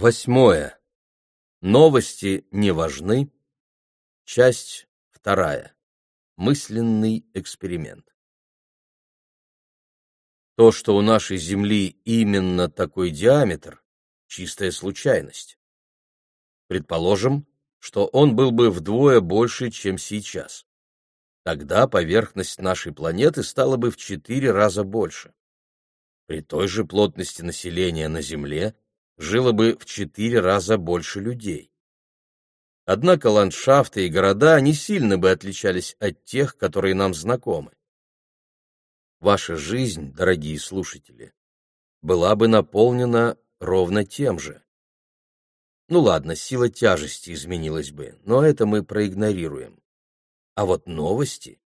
Восьмое. Новости не важны. Часть вторая. Мысленный эксперимент. То, что у нашей Земли именно такой диаметр, чистая случайность. Предположим, что он был бы вдвое больше, чем сейчас. Тогда поверхность нашей планеты стала бы в четыре раза больше. При той же плотности населения на Земле жило бы в четыре раза больше людей. Однако ландшафты и города не сильно бы отличались от тех, которые нам знакомы. Ваша жизнь, дорогие слушатели, была бы наполнена ровно тем же. Ну ладно, сила тяжести изменилась бы, но это мы проигнорируем. А вот новости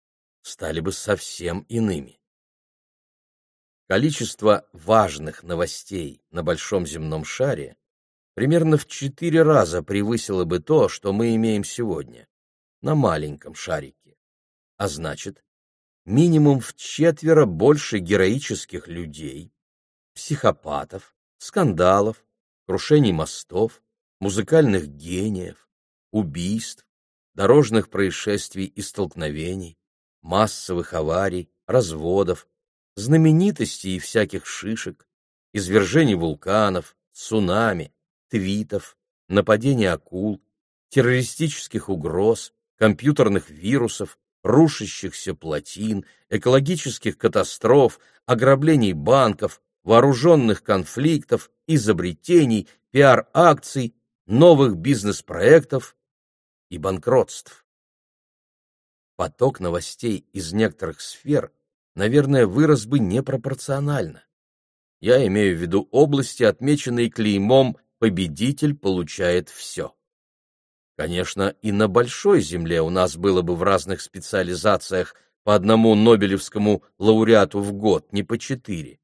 стали бы совсем иными. Количество важных новостей на большом земном шаре примерно в четыре раза превысило бы то, что мы имеем сегодня, на маленьком шарике. А значит, минимум в четверо больше героических людей, психопатов, скандалов, крушений мостов, музыкальных гениев, убийств, дорожных происшествий и столкновений, массовых аварий, разводов, знаменитостей и всяких шишек, извержений вулканов, цунами, твитов, нападений акул, террористических угроз, компьютерных вирусов, рушащихся плотин, экологических катастроф, ограблений банков, вооруженных конфликтов, изобретений, пиар-акций, новых бизнес-проектов и банкротств. Поток новостей из некоторых сфер наверное, вырос бы непропорционально. Я имею в виду области, отмеченные клеймом «победитель получает все». Конечно, и на большой земле у нас было бы в разных специализациях по одному Нобелевскому лауреату в год, не по четыре.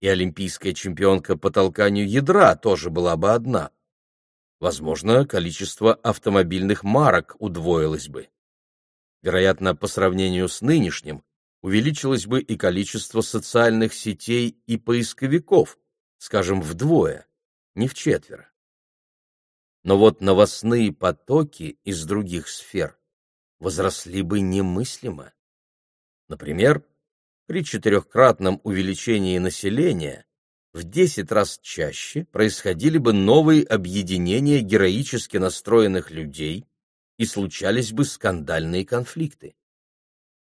И олимпийская чемпионка по толканию ядра тоже была бы одна. Возможно, количество автомобильных марок удвоилось бы. Вероятно, по сравнению с нынешним, увеличилось бы и количество социальных сетей и поисковиков, скажем, вдвое, не в четверо. Но вот новостные потоки из других сфер возросли бы немыслимо. Например, при четырехкратном увеличении населения в десять раз чаще происходили бы новые объединения героически настроенных людей и случались бы скандальные конфликты.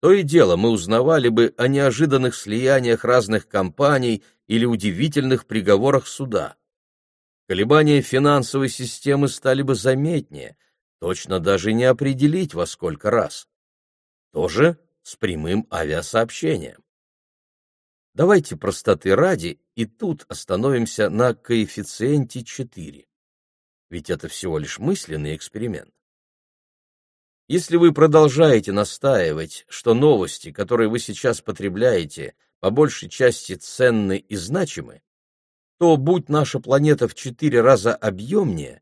То и дело мы узнавали бы о неожиданных слияниях разных компаний или удивительных приговорах суда. Колебания финансовой системы стали бы заметнее, точно даже не определить во сколько раз. Тоже с прямым авиасообщением. Давайте простоты ради и тут остановимся на коэффициенте 4. Ведь это всего лишь мысленный эксперимент. Если вы продолжаете настаивать, что новости, которые вы сейчас потребляете, по большей части ценны и значимы, то, будь наша планета в четыре раза объемнее,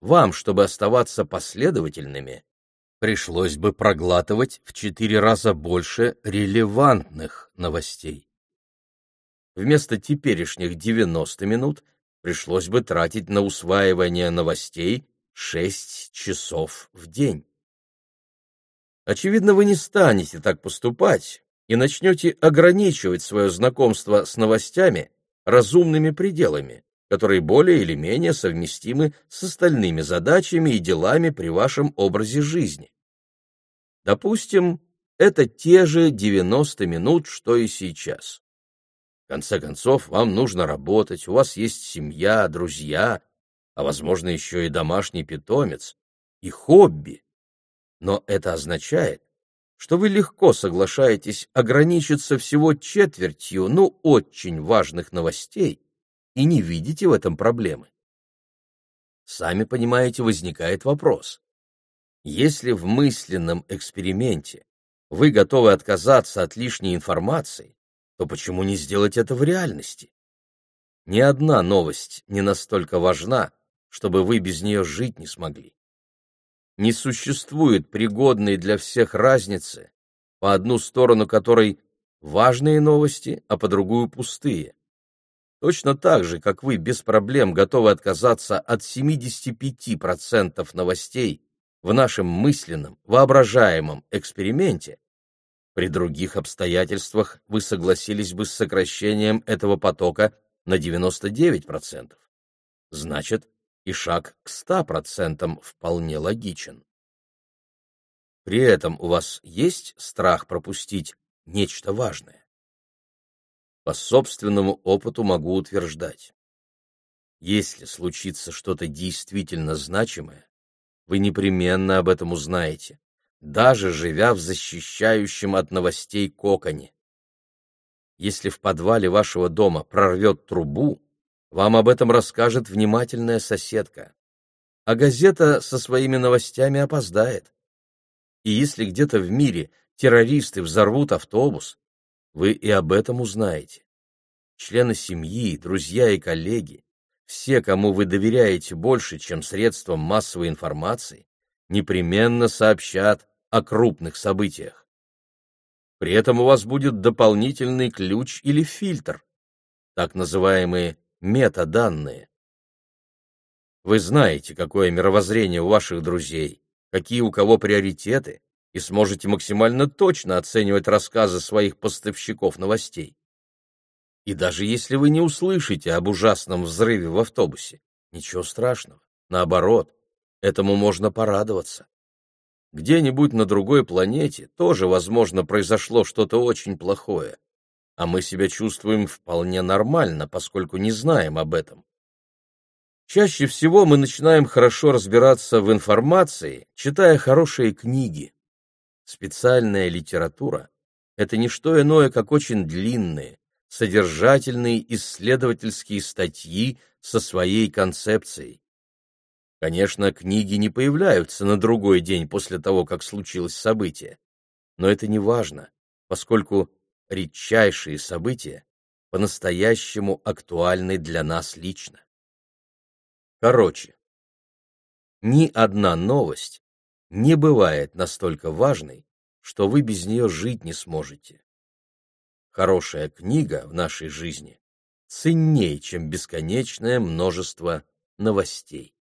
вам, чтобы оставаться последовательными, пришлось бы проглатывать в четыре раза больше релевантных новостей. Вместо теперешних 90 минут пришлось бы тратить на усваивание новостей 6 часов в день. Очевидно, вы не станете так поступать и начнете ограничивать свое знакомство с новостями разумными пределами, которые более или менее совместимы с остальными задачами и делами при вашем образе жизни. Допустим, это те же 90 минут, что и сейчас. В конце концов, вам нужно работать, у вас есть семья, друзья, а, возможно, еще и домашний питомец, и хобби, но это означает, что вы легко соглашаетесь ограничиться всего четвертью, ну, очень важных новостей, и не видите в этом проблемы. Сами понимаете, возникает вопрос. Если в мысленном эксперименте вы готовы отказаться от лишней информации, то почему не сделать это в реальности? Ни одна новость не настолько важна, чтобы вы без нее жить не смогли не существует пригодной для всех разницы, по одну сторону которой важные новости, а по другую пустые. точно так же, как вы без проблем готовы отказаться от 75% новостей в нашем мысленном, воображаемом эксперименте, при других обстоятельствах вы согласились бы с сокращением этого потока на 99%. Значит, и шаг к 100% вполне логичен. При этом у вас есть страх пропустить нечто важное? По собственному опыту могу утверждать. Если случится что-то действительно значимое, вы непременно об этом узнаете, даже живя в защищающем от новостей коконе. Если в подвале вашего дома прорвет трубу, вам об этом расскажет внимательная соседка, а газета со своими новостями опоздает. И если где-то в мире террористы взорвут автобус, вы и об этом узнаете. Члены семьи, друзья и коллеги, все, кому вы доверяете больше, чем средствам массовой информации, непременно сообщат о крупных событиях. При этом у вас будет дополнительный ключ или фильтр, так называемые метаданные. Вы знаете, какое мировоззрение у ваших друзей, какие у кого приоритеты, и сможете максимально точно оценивать рассказы своих поставщиков новостей. И даже если вы не услышите об ужасном взрыве в автобусе, ничего страшного, наоборот, этому можно порадоваться. Где-нибудь на другой планете тоже, возможно, произошло что-то очень плохое, а мы себя чувствуем вполне нормально, поскольку не знаем об этом. Чаще всего мы начинаем хорошо разбираться в информации, читая хорошие книги. Специальная литература — это не что иное, как очень длинные, содержательные исследовательские статьи со своей концепцией. Конечно, книги не появляются на другой день после того, как случилось событие. Но это не важно, поскольку редчайшие события по-настоящему актуальны для нас лично. Короче, ни одна новость не бывает настолько важной, что вы без нее жить не сможете. Хорошая книга в нашей жизни ценнее, чем бесконечное множество новостей.